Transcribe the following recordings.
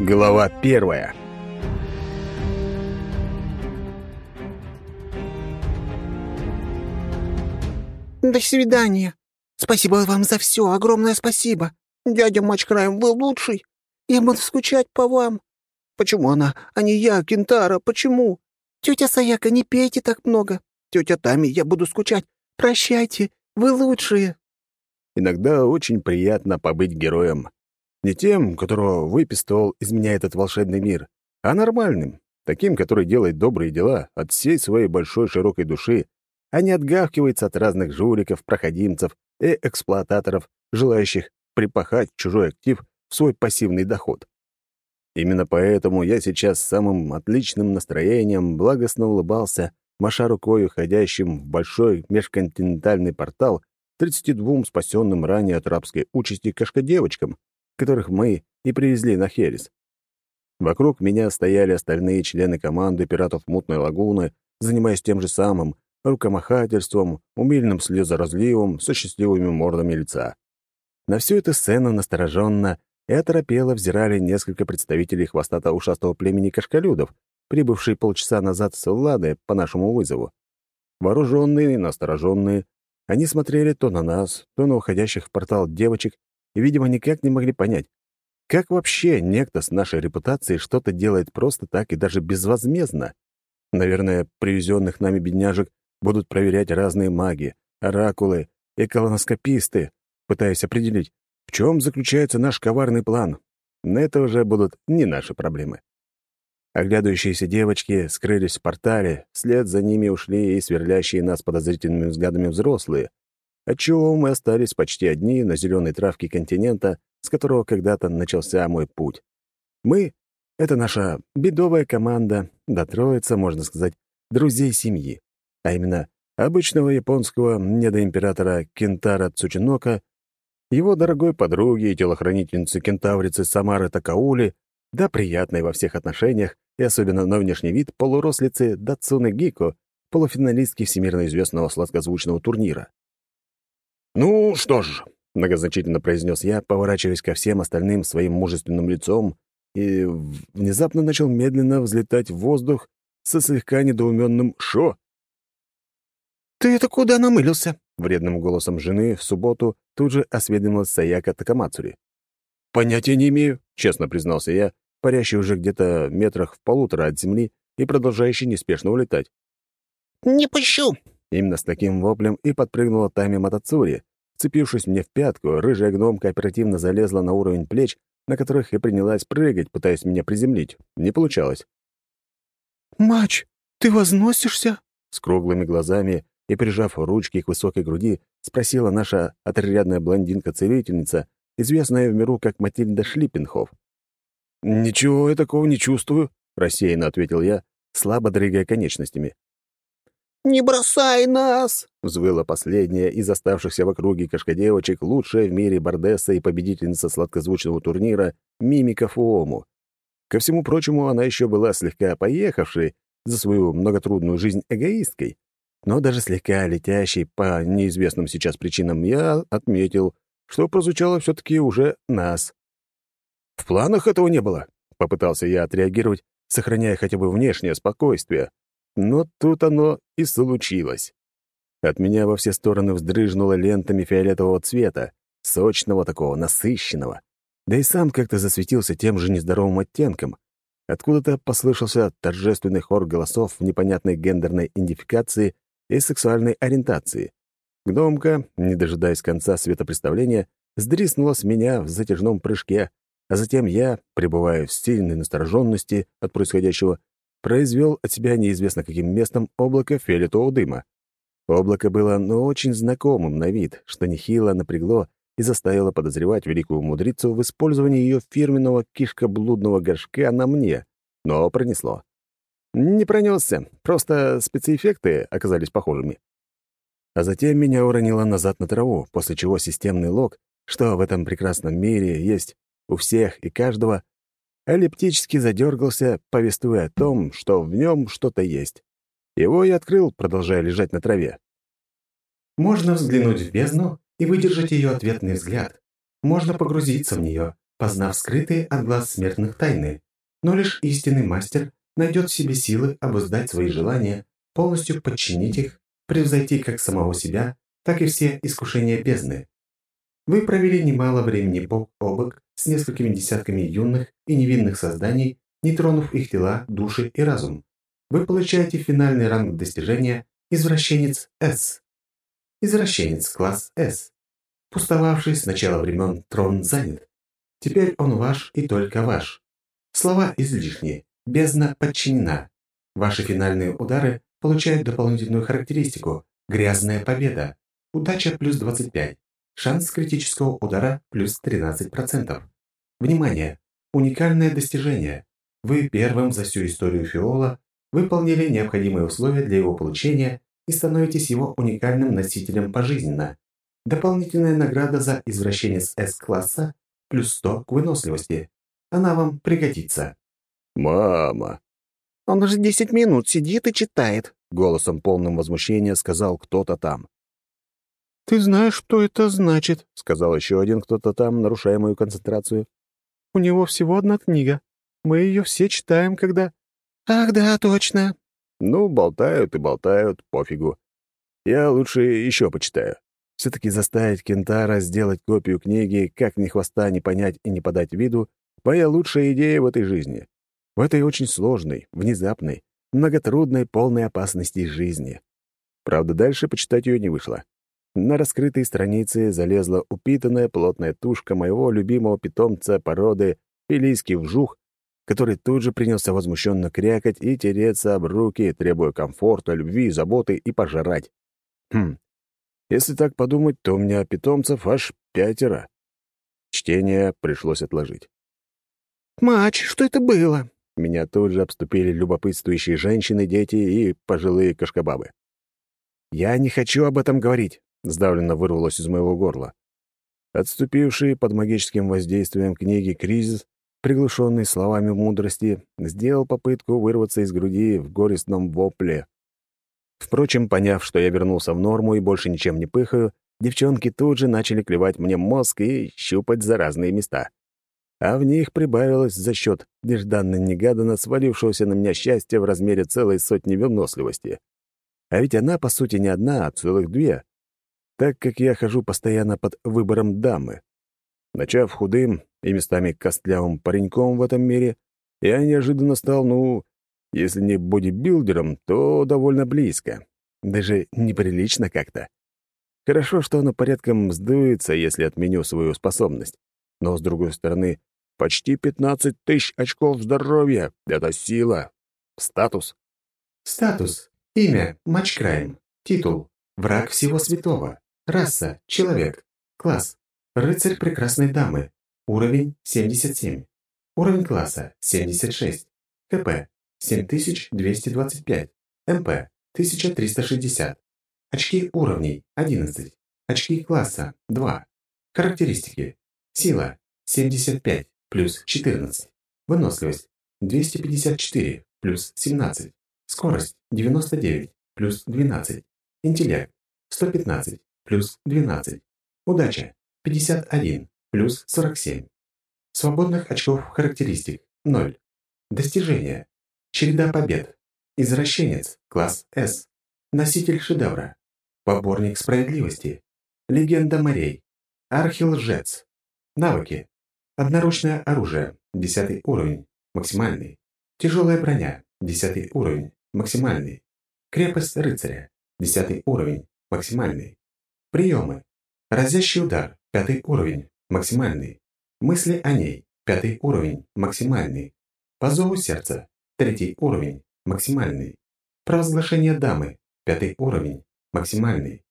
Глава первая. До свидания. Спасибо вам за все, огромное спасибо. Дядя Мачкраем, вы лучший. Я буду скучать по вам. Почему она, а не я, Кентара, почему? Тетя Саяка, не пейте так много. Тетя Тами, я буду скучать. Прощайте, вы лучшие. Иногда очень приятно побыть героем. Не тем, которого выпистывал из меня этот волшебный мир, а нормальным, таким, который делает добрые дела от всей своей большой широкой души, а не отгавкивается от разных жуликов, проходимцев и эксплуататоров, желающих припахать чужой актив в свой пассивный доход. Именно поэтому я сейчас с самым отличным настроением благостно улыбался, маша рукой уходящим в большой межконтинентальный портал 32 спасенным ранее от рабской участи кошкодевочкам, которых мы и привезли на Херес. Вокруг меня стояли остальные члены команды пиратов Мутной Лагуны, занимаясь тем же самым, рукомахательством, умильным слезоразливом со счастливыми мордами лица. На всю эту сцену настороженно и оторопело взирали несколько представителей хвостато-ушастого племени кашкалюдов, прибывшие полчаса назад с Лады по нашему вызову. Вооруженные и настороженные, они смотрели то на нас, то на уходящих в портал девочек и, видимо, никак не могли понять, как вообще некто с нашей репутацией что-то делает просто так и даже безвозмездно. Наверное, привезенных нами бедняжек будут проверять разные маги, оракулы и колоноскописты, пытаясь определить, в чем заключается наш коварный план. Но это уже будут не наши проблемы. Оглядывающиеся девочки скрылись в портале, вслед за ними ушли и сверлящие нас подозрительными взглядами взрослые, отчего мы остались почти одни на зеленой травке континента, с которого когда-то начался мой путь. Мы — это наша бедовая команда, до троица, можно сказать, друзей семьи, а именно обычного японского недоимператора Кентара Цучинока, его дорогой подруги и телохранительницы-кентаврицы Самары Такаули да приятной во всех отношениях и особенно на внешний вид полурослицы Дацуны Гико, полуфиналистки всемирно известного сладкозвучного турнира. «Ну что ж», — многозначительно произнес я, поворачиваясь ко всем остальным своим мужественным лицом, и внезапно начал медленно взлетать в воздух со слегка недоуменным «шо?». «Ты это куда намылился?» — вредным голосом жены в субботу тут же осведомилась Саяка Такамацури. «Понятия не имею», — честно признался я, парящий уже где-то метрах в полутора от земли и продолжающий неспешно улетать. «Не пущу!» Именно с таким воплем и подпрыгнула Тами Матацури. Вцепившись мне в пятку, рыжая гномка оперативно залезла на уровень плеч, на которых и принялась прыгать, пытаясь меня приземлить. Не получалось. «Мач, ты возносишься?» С круглыми глазами и прижав ручки к высокой груди, спросила наша отрядная блондинка-целительница, известная в миру как Матильда Шлиппенхоф. «Ничего я такого не чувствую», — рассеянно ответил я, слабо дрыгая конечностями. «Не бросай нас!» — взвыла последняя из оставшихся в округе кошкодевочек, лучшая в мире бардесса и победительница сладкозвучного турнира Мимика Фуому. Ко всему прочему, она еще была слегка поехавшей за свою многотрудную жизнь эгоисткой, но даже слегка летящей по неизвестным сейчас причинам я отметил, что прозвучало все-таки уже нас. «В планах этого не было», — попытался я отреагировать, сохраняя хотя бы внешнее спокойствие. Но тут оно и случилось. От меня во все стороны вздрыжнуло лентами фиолетового цвета, сочного такого, насыщенного. Да и сам как-то засветился тем же нездоровым оттенком. Откуда-то послышался торжественный хор голосов в непонятной гендерной идентификации и сексуальной ориентации. Гномка, не дожидаясь конца светопредставления, сдриснула с меня в затяжном прыжке, а затем я, пребывая в сильной настороженности от происходящего, произвел от себя неизвестно каким местом облако фиолетового дыма. Облако было, но очень знакомым на вид, что нехило напрягло и заставило подозревать великую мудрицу в использовании ее фирменного кишкоблудного горшка на мне, но пронесло. Не пронесся, просто спецэффекты оказались похожими. А затем меня уронило назад на траву, после чего системный лог, что в этом прекрасном мире есть у всех и каждого, эллиптически задергался, повествуя о том, что в нем что-то есть. Его я открыл, продолжая лежать на траве. Можно взглянуть в бездну и выдержать ее ответный взгляд. Можно погрузиться в нее, познав скрытые от глаз смертных тайны, но лишь истинный мастер найдет в себе силы обуздать свои желания, полностью подчинить их, превзойти как самого себя, так и все искушения бездны. Вы провели немало времени бок о бок с несколькими десятками юных и невинных созданий, не тронув их тела, души и разум. Вы получаете финальный ранг достижения «Извращенец С». Извращенец класс С. Пустовавший с начала времен трон занят. Теперь он ваш и только ваш. Слова излишни, бездна подчинена. Ваши финальные удары получают дополнительную характеристику «Грязная победа». Удача плюс 25. Шанс критического удара плюс 13%. Внимание! Уникальное достижение. Вы первым за всю историю Фиола выполнили необходимые условия для его получения и становитесь его уникальным носителем пожизненно. Дополнительная награда за извращенец С-класса плюс 100 к выносливости. Она вам пригодится. «Мама!» «Он уже десять минут сидит и читает», — голосом полным возмущения сказал кто-то там. «Ты знаешь, что это значит», — сказал еще один кто-то там, нарушая мою концентрацию. «У него всего одна книга. Мы ее все читаем, когда...» «Ах, да, точно». «Ну, болтают и болтают, пофигу. Я лучше еще почитаю. Все-таки заставить Кентара сделать копию книги, как ни хвоста не понять и не подать виду, моя лучшая идея в этой жизни. В этой очень сложной, внезапной, многотрудной, полной опасности жизни. Правда, дальше почитать ее не вышло. На раскрытой странице залезла упитанная плотная тушка моего любимого питомца породы пилийский вжух, который тут же принялся возмущенно крякать и тереться об руки, требуя комфорта, любви, заботы и пожрать. Хм, если так подумать, то у меня питомцев аж пятеро. Чтение пришлось отложить. «Мач, что это было?» Меня тут же обступили любопытствующие женщины, дети и пожилые кашкабабы. «Я не хочу об этом говорить», — сдавленно вырвалось из моего горла. Отступивший под магическим воздействием книги «Кризис», приглушенный словами мудрости, сделал попытку вырваться из груди в горестном вопле. Впрочем, поняв, что я вернулся в норму и больше ничем не пыхаю, девчонки тут же начали клевать мне мозг и щупать за разные места. А в них прибавилось за счет нежданно-негаданно свалившегося на меня счастья в размере целой сотни выносливости. А ведь она, по сути, не одна, а целых две, так как я хожу постоянно под выбором дамы. Начав худым и местами костлявым пареньком в этом мире, я неожиданно стал, ну, если не бодибилдером, то довольно близко. Даже неприлично как-то. Хорошо, что оно порядком сдуется, если отменю свою способность. Но, с другой стороны, почти 15 тысяч очков здоровья — это сила. Статус. Статус. Имя – Матчкрайм. Титул – Враг всего святого. Раса – Человек. Класс – Рыцарь прекрасной дамы. Уровень – 77. Уровень класса – 76. КП 7225. МП 1360. Очки уровней 11. Очки класса 2. Характеристики. Сила 75 плюс 14. Выносливость 254 плюс 17. Скорость 99 плюс 12. Интеллект 115 плюс 12. Удача 51 плюс 47. Свободных очков характеристик 0. Достижения Череда побед. Извращенец. Класс С. Носитель шедевра. Поборник справедливости. Легенда морей. Архилжец. Навыки. Одноручное оружие. Десятый уровень. Максимальный. Тяжелая броня. Десятый уровень. Максимальный. Крепость рыцаря. Десятый уровень. Максимальный. Приемы. Разящий удар. Пятый уровень. Максимальный. Мысли о ней. Пятый уровень. Максимальный. По зову сердца. Третий уровень. Максимальный. Провозглашение дамы. Пятый уровень. Максимальный.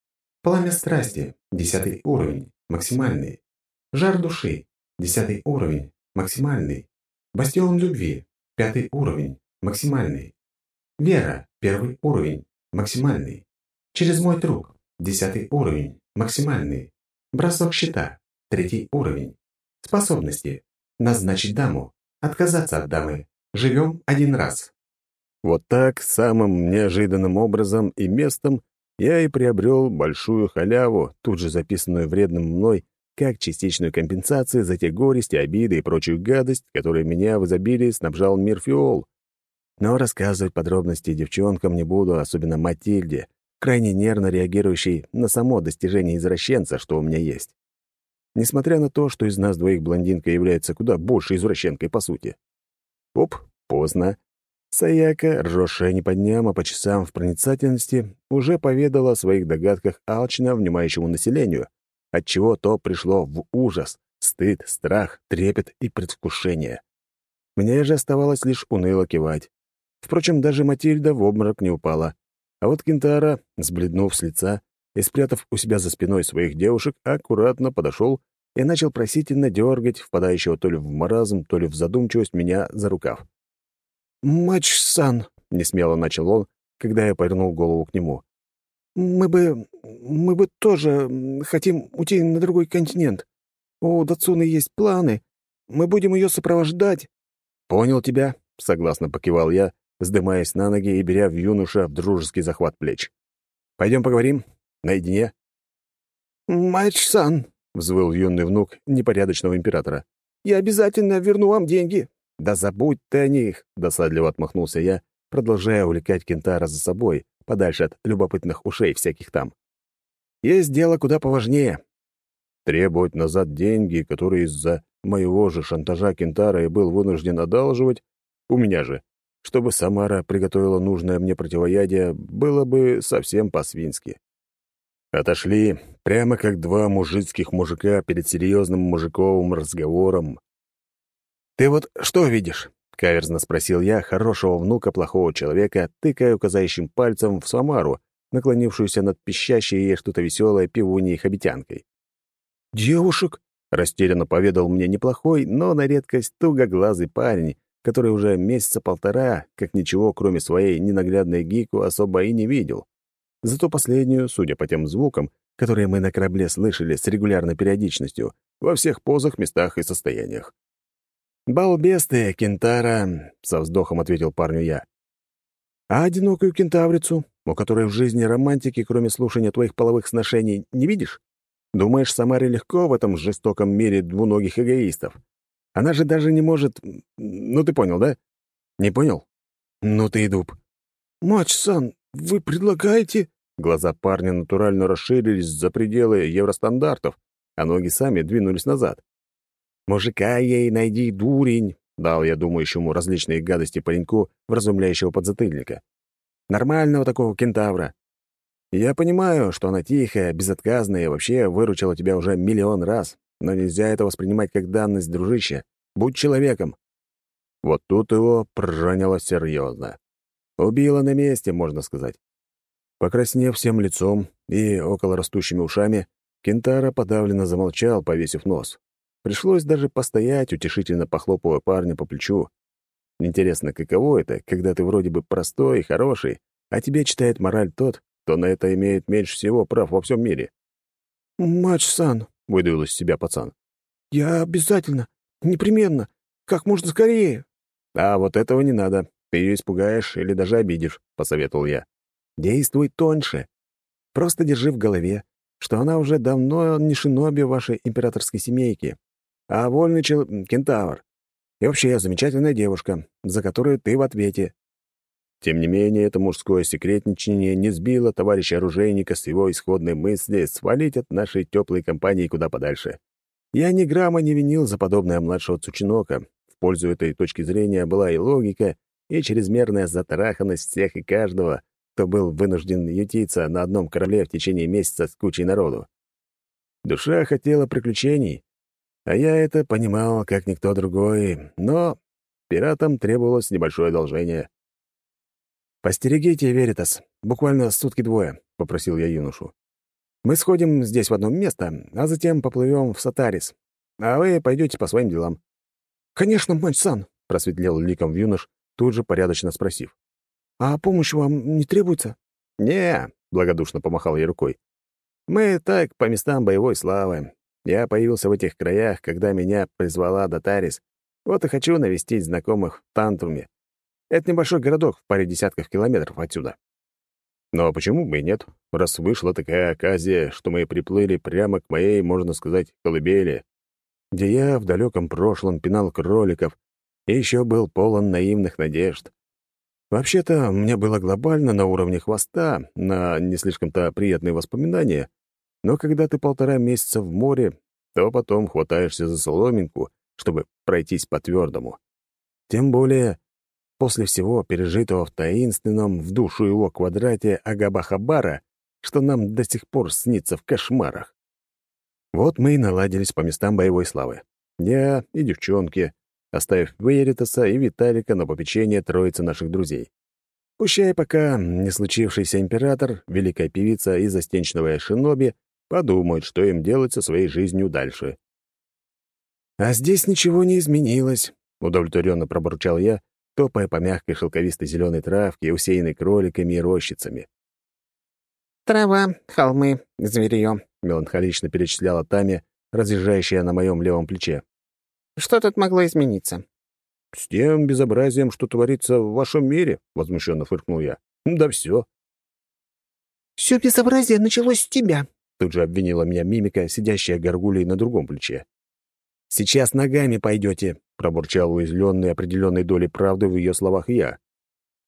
Пламя страсти. Десятый уровень. Максимальный. Жар души. Десятый уровень. Максимальный. Бастион любви. Пятый уровень. Максимальный. Вера. Первый уровень. Максимальный. Через мой труп. Десятый уровень. Максимальный. Бросок щита. Третий уровень. Способности. Назначить даму. Отказаться от дамы. Живем один раз». Вот так, самым неожиданным образом и местом, я и приобрел большую халяву, тут же записанную вредным мной как частичную компенсацию за те горести, обиды и прочую гадость, которые меня в изобилии снабжал мир Фиол. Но рассказывать подробности девчонкам не буду, особенно Матильде, крайне нервно реагирующей на само достижение извращенца, что у меня есть. Несмотря на то, что из нас двоих блондинка является куда больше извращенкой по сути. Оп, поздно. Саяка, ржёшая не по дням, а по часам в проницательности, уже поведала о своих догадках алчно внимающему населению, отчего то пришло в ужас, стыд, страх, трепет и предвкушение. Мне же оставалось лишь уныло кивать. Впрочем, даже Матильда в обморок не упала. А вот Кентара, сбледнув с лица и спрятав у себя за спиной своих девушек, аккуратно подошел и начал просительно дергать впадающего то ли в маразм, то ли в задумчивость меня за рукав. «Мач-сан», — несмело начал он, когда я повернул голову к нему. «Мы бы... мы бы тоже хотим уйти на другой континент. У Дацуны есть планы. Мы будем ее сопровождать». «Понял тебя», — согласно покивал я, вздымаясь на ноги и беря в юноша в дружеский захват плеч. «Пойдем поговорим? Наедине?» «Мач-сан», — взвыл юный внук непорядочного императора, — «я обязательно верну вам деньги». «Да забудь ты о них!» — досадливо отмахнулся я, продолжая увлекать кентара за собой, подальше от любопытных ушей всяких там. «Есть дело куда поважнее. Требовать назад деньги, которые из-за моего же шантажа кентара и был вынужден одалживать, у меня же, чтобы Самара приготовила нужное мне противоядие, было бы совсем по-свински. Отошли, прямо как два мужицких мужика перед серьезным мужиковым разговором. «Ты вот что видишь?» — каверзно спросил я хорошего внука плохого человека, тыкая указающим пальцем в Самару, наклонившуюся над пищащей ей что-то веселое пивуней-хобитянкой. «Девушек?» — растерянно поведал мне неплохой, но на редкость тугоглазый парень, который уже месяца полтора, как ничего, кроме своей ненаглядной гику, особо и не видел. Зато последнюю, судя по тем звукам, которые мы на корабле слышали с регулярной периодичностью, во всех позах, местах и состояниях. «Балбес ты, кентара», — со вздохом ответил парню я. «А одинокую кентаврицу, у которой в жизни романтики, кроме слушания твоих половых сношений, не видишь? Думаешь, Самаре легко в этом жестоком мире двуногих эгоистов? Она же даже не может... Ну, ты понял, да? Не понял? Ну ты и дуб. Мач-сан, вы предлагаете... Глаза парня натурально расширились за пределы евростандартов, а ноги сами двинулись назад. «Мужика ей найди, дурень!» — дал я думающему различные гадости пареньку, вразумляющего подзатыльника. «Нормального такого кентавра. Я понимаю, что она тихая, безотказная и вообще выручила тебя уже миллион раз, но нельзя это воспринимать как данность, дружище. Будь человеком. Вот тут его прожанило серьезно. Убило на месте, можно сказать. Покраснев всем лицом и около растущими ушами, Кентара подавленно замолчал, повесив нос. Пришлось даже постоять, утешительно похлопывая парня по плечу. Интересно, каково это, когда ты вроде бы простой и хороший, а тебе читает мораль тот, кто на это имеет меньше всего прав во всем мире? «Мач-сан», — выдавил из себя пацан. «Я обязательно, непременно, как можно скорее». «А вот этого не надо. Ты ее испугаешь или даже обидишь», — посоветовал я. «Действуй тоньше. Просто держи в голове, что она уже давно не шиноби вашей императорской семейки, а вольный чел... кентавр. И вообще замечательная девушка, за которую ты в ответе. Тем не менее, это мужское секретничание не сбило товарища-оружейника с его исходной мысли свалить от нашей теплой компании куда подальше. Я ни грамма не винил за подобное младшего Цучинока. В пользу этой точки зрения была и логика, и чрезмерная затраханность всех и каждого, кто был вынужден ютиться на одном корабле в течение месяца с кучей народу. Душа хотела приключений, а я это понимал, как никто другой, но пиратам требовалось небольшое одолжение. «Постерегите, Веритас, буквально сутки-двое», — попросил я юношу. «Мы сходим здесь в одно место, а затем поплывем в Сатарис, а вы пойдете по своим делам». «Конечно, мать-сан», — просветлел ликом юнош, тут же порядочно спросив. «А помощь вам не требуется?» «Не», — благодушно помахал я рукой. «Мы так по местам боевой славы. Я появился в этих краях, когда меня призвала Датарис. Вот и хочу навестить знакомых в Тантруме. Это небольшой городок в паре десятков километров отсюда. Но почему бы и нет, раз вышла такая оказия, что мы приплыли прямо к моей, можно сказать, колыбели, где я в далеком прошлом пинал кроликов и еще был полон наивных надежд. Вообще-то, мне было глобально на уровне хвоста, на не слишком-то приятные воспоминания, но когда ты полтора месяца в море, то потом хватаешься за соломинку, чтобы пройтись по твердому. Тем более, после всего пережитого в таинственном в душу его квадрате Агабахабара, что нам до сих пор снится в кошмарах. Вот мы и наладились по местам боевой славы. Я и девчонки, оставив Вейритаса и Виталика на попечение троицы наших друзей. Пущай пока не случившийся император, великая певица и застенчивая шиноби подумают, что им делать со своей жизнью дальше. «А здесь ничего не изменилось», — удовлетворенно пробурчал я, топая по мягкой шелковистой зеленой травке, усеянной кроликами и рощицами. «Трава, холмы, зверье», — меланхолично перечисляла Тами, разъезжающая на моем левом плече. «Что тут могло измениться?» «С тем безобразием, что творится в вашем мире», — возмущенно фыркнул я. «Да все». «Все безобразие началось с тебя», — тут же обвинила меня мимика, сидящая горгулей на другом плече. «Сейчас ногами пойдете», — пробурчал уязвленный определенной долей правды в ее словах я.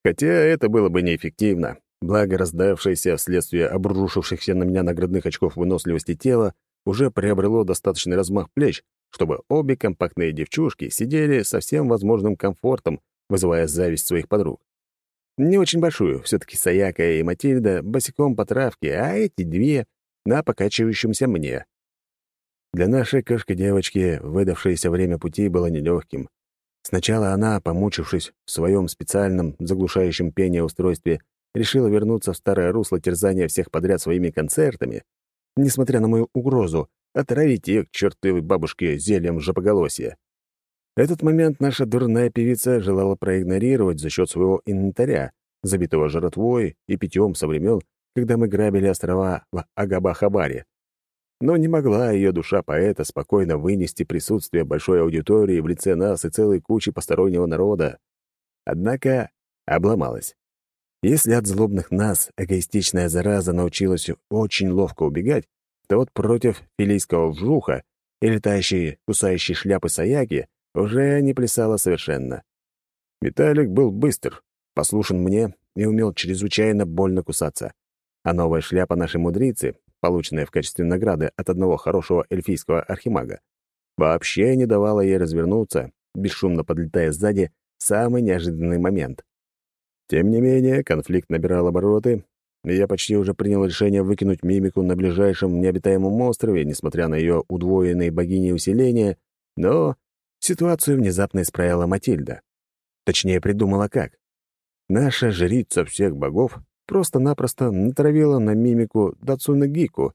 Хотя это было бы неэффективно. Благо, раздавшееся вследствие обрушившихся на меня наградных очков выносливости тела уже приобрело достаточный размах плеч, чтобы обе компактные девчушки сидели со всем возможным комфортом, вызывая зависть своих подруг. Не очень большую, все таки Саяка и Матильда босиком по травке, а эти две — на покачивающемся мне. Для нашей кошки-девочки выдавшееся время пути было нелегким. Сначала она, помучившись в своем специальном заглушающем пение устройстве, решила вернуться в старое русло терзания всех подряд своими концертами, несмотря на мою угрозу отравить ее к чертовой бабушке зельем жопоголосия. Этот момент наша дурная певица желала проигнорировать за счет своего инвентаря, забитого жратвой и питьем со времен, когда мы грабили острова в Агабахабаре. Но не могла ее душа поэта спокойно вынести присутствие большой аудитории в лице нас и целой кучи постороннего народа. Однако обломалась. Если от злобных нас эгоистичная зараза научилась очень ловко убегать, то вот против филийского вжуха и летающей, кусающей шляпы Саяки уже не плясала совершенно. Виталик был быстр, послушен мне и умел чрезвычайно больно кусаться. А новая шляпа нашей мудрицы, полученная в качестве награды от одного хорошего эльфийского архимага, вообще не давала ей развернуться, бесшумно подлетая сзади в самый неожиданный момент. Тем не менее, конфликт набирал обороты, и я почти уже принял решение выкинуть мимику на ближайшем необитаемом острове, несмотря на ее удвоенные богини усиления, но ситуацию внезапно исправила Матильда. Точнее, придумала как. Наша жрица всех богов просто-напросто натравила на мимику Дацуна Гику,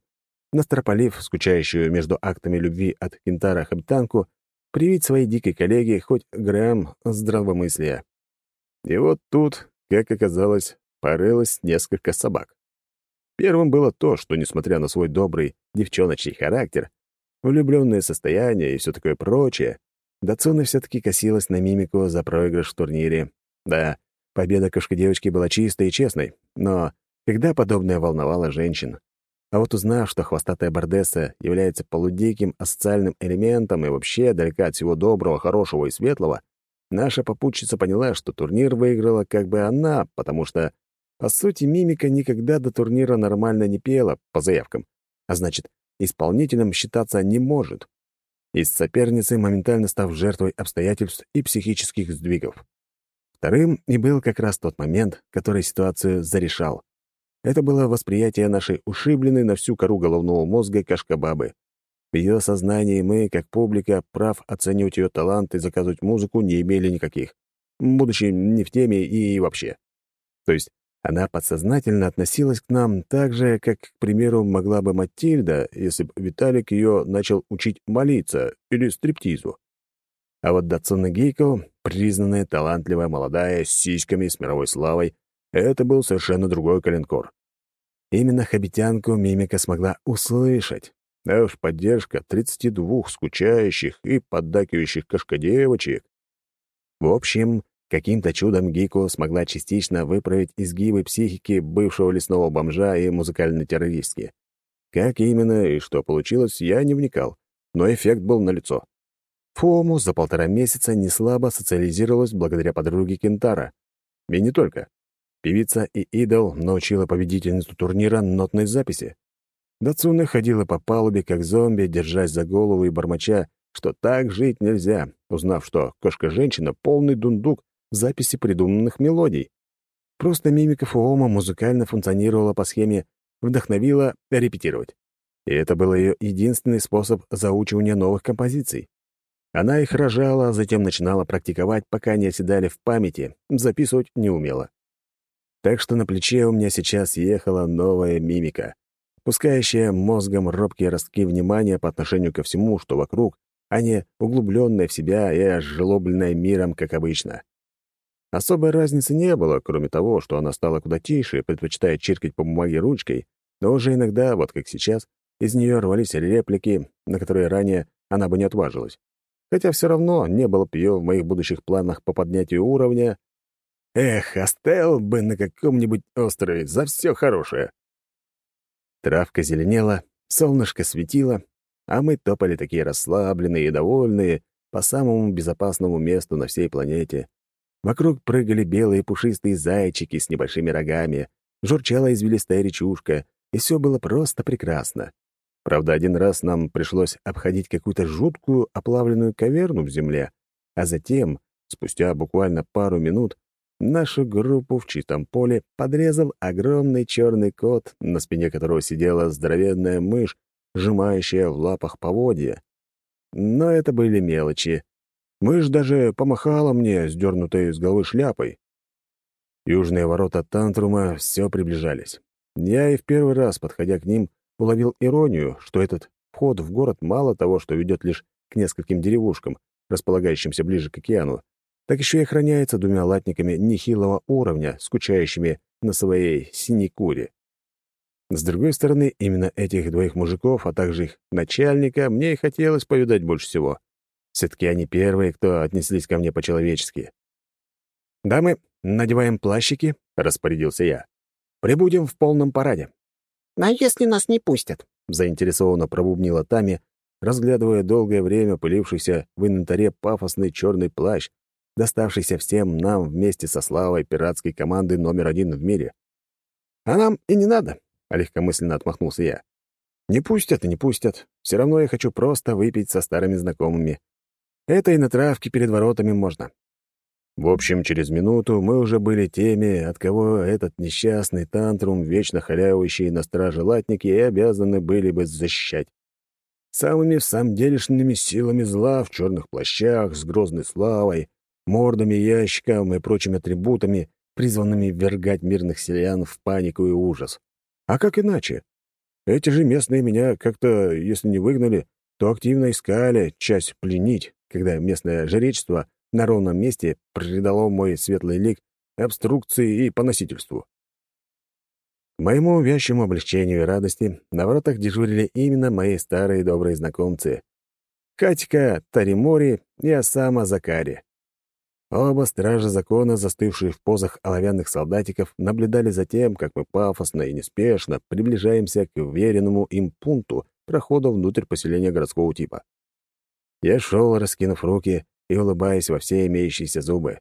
настропалив скучающую между актами любви от Кентара Хабитанку, привить своей дикой коллеге хоть грамм здравомыслия. И вот тут как оказалось, порылось несколько собак. Первым было то, что, несмотря на свой добрый девчоночий характер, влюбленное состояние и все такое прочее, Дацуна все-таки косилась на мимику за проигрыш в турнире. Да, победа кошка-девочки была чистой и честной, но когда подобное волновало женщин? А вот узнав, что хвостатая Бардесса является полудиким асоциальным элементом и вообще далека от всего доброго, хорошего и светлого, Наша попутчица поняла, что турнир выиграла как бы она, потому что, по сути, мимика никогда до турнира нормально не пела, по заявкам, а значит, исполнителем считаться не может. Из соперницы моментально став жертвой обстоятельств и психических сдвигов. Вторым и был как раз тот момент, который ситуацию зарешал. Это было восприятие нашей ушибленной на всю кору головного мозга кашкабабы. В ее сознании мы, как публика, прав оценивать ее талант и заказывать музыку не имели никаких, будучи не в теме и вообще. То есть она подсознательно относилась к нам так же, как, к примеру, могла бы Матильда, если бы Виталик ее начал учить молиться или стриптизу. А вот Датсуна Гейко, признанная, талантливая, молодая, с сиськами, с мировой славой, это был совершенно другой коленкор. Именно хабитянку мимика смогла услышать, а уж поддержка 32 скучающих и поддакивающих кошкодевочек. В общем, Каким-то чудом Гику смогла частично выправить изгибы психики бывшего лесного бомжа и музыкальной террористки. Как именно и что получилось, я не вникал, но эффект был налицо. Фому за полтора месяца неслабо социализировалась благодаря подруге Кентара. И не только. Певица и идол научила победительницу турнира нотной записи. Дацуна ходила по палубе, как зомби, держась за голову и бормоча, что так жить нельзя, узнав, что кошка-женщина — полный дундук записи придуманных мелодий. Просто мимика Фуома музыкально функционировала по схеме «вдохновила репетировать». И это был ее единственный способ заучивания новых композиций. Она их рожала, а затем начинала практиковать, пока они оседали в памяти, записывать не умела. Так что на плече у меня сейчас ехала новая мимика, пускающая мозгом робкие ростки внимания по отношению ко всему, что вокруг, а не углубленная в себя и ожлобленная миром, как обычно. Особой разницы не было, кроме того, что она стала куда тише, предпочитая чиркать по бумаге ручкой, но уже иногда, вот как сейчас, из нее рвались реплики, на которые ранее она бы не отважилась. Хотя все равно не было б ее в моих будущих планах по поднятию уровня. Эх, оставил бы на каком-нибудь острове за все хорошее. Травка зеленела, солнышко светило, а мы топали такие расслабленные и довольные по самому безопасному месту на всей планете. Вокруг прыгали белые пушистые зайчики с небольшими рогами, журчала извилистая речушка, и все было просто прекрасно. Правда, один раз нам пришлось обходить какую-то жуткую оплавленную каверну в земле, а затем, спустя буквально пару минут, нашу группу в чистом поле подрезал огромный черный кот, на спине которого сидела здоровенная мышь, сжимающая в лапах поводья. Но это были мелочи. Мышь даже помахала мне, сдернутой с головы шляпой. Южные ворота Тантрума все приближались. Я и в первый раз, подходя к ним, уловил иронию, что этот вход в город мало того, что ведет лишь к нескольким деревушкам, располагающимся ближе к океану, так еще и охраняется двумя латниками нехилого уровня, скучающими на своей синекуре. С другой стороны, именно этих двоих мужиков, а также их начальника, мне и хотелось повидать больше всего. Все-таки они первые, кто отнеслись ко мне по-человечески. «Дамы, надеваем плащики», — распорядился я. «Прибудем в полном параде. «А если нас не пустят?» — заинтересованно пробубнила Тами, разглядывая долгое время пылившийся в инвентаре пафосный черный плащ, доставшийся всем нам вместе со славой пиратской команды номер один в мире. «А нам и не надо», — легкомысленно отмахнулся я. «Не пустят и не пустят. Все равно я хочу просто выпить со старыми знакомыми. Это и на травке перед воротами можно. В общем, через минуту мы уже были теми, от кого этот несчастный тантрум, вечно халявающий на страже латники, и обязаны были бы защищать. Самыми самделишными силами зла в черных плащах, с грозной славой, мордами ящиком и прочими атрибутами, призванными ввергать мирных селян в панику и ужас. А как иначе? Эти же местные меня как-то, если не выгнали, то активно искали часть пленить, когда местное жречество на ровном месте придало мой светлый лик обструкции и поносительству. К моему вящему облегчению и радости на воротах дежурили именно мои старые добрые знакомцы — Катька Таримори и Осама Закари. Оба стража закона, застывшие в позах оловянных солдатиков, наблюдали за тем, как мы пафосно и неспешно приближаемся к уверенному им пункту прохода внутрь поселения городского типа. Я шел, раскинув руки, и улыбаясь во все имеющиеся зубы.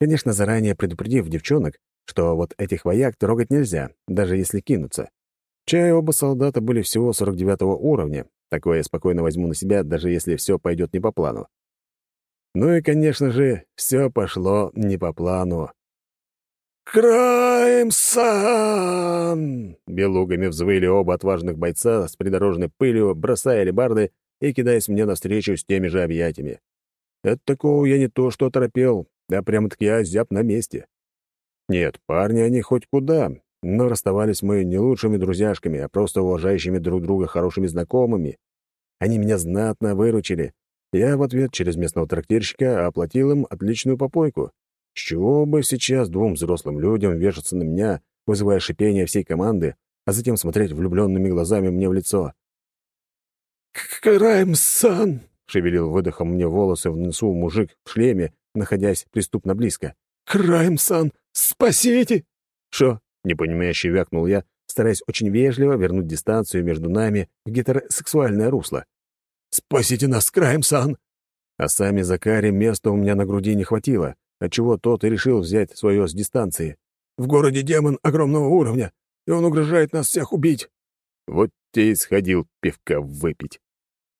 Конечно, заранее предупредив девчонок, что вот этих вояк трогать нельзя, даже если кинуться. Чай оба солдата были всего 49 уровня, такое я спокойно возьму на себя, даже если все пойдет не по плану. Ну и, конечно же, все пошло не по плану. «Краймсан!» Белугами взвыли оба отважных бойца с придорожной пылью, бросая лебарды и кидаясь мне навстречу с теми же объятиями. От такого я не то что оторопел, а прямо-таки озяб на месте. Нет, парни они хоть куда, но расставались мы не лучшими друзьяшками, а просто уважающими друг друга хорошими знакомыми. Они меня знатно выручили. Я в ответ через местного трактирщика оплатил им отличную попойку. С чего бы сейчас двум взрослым людям вешаться на меня, вызывая шипение всей команды, а затем смотреть влюбленными глазами мне в лицо? «Крайм-сан!» Шевелил выдохом мне волосы в носу мужик в шлеме, находясь преступно близко. «Крайм-сан, спасите!» «Шо?» — непонимающе вякнул я, стараясь очень вежливо вернуть дистанцию между нами в гетеросексуальное русло. «Спасите нас, Крайм-сан!» А сами Закари места у меня на груди не хватило, отчего тот и решил взять свое с дистанции. «В городе демон огромного уровня, и он угрожает нас всех убить!» Вот те и сходил пивка выпить.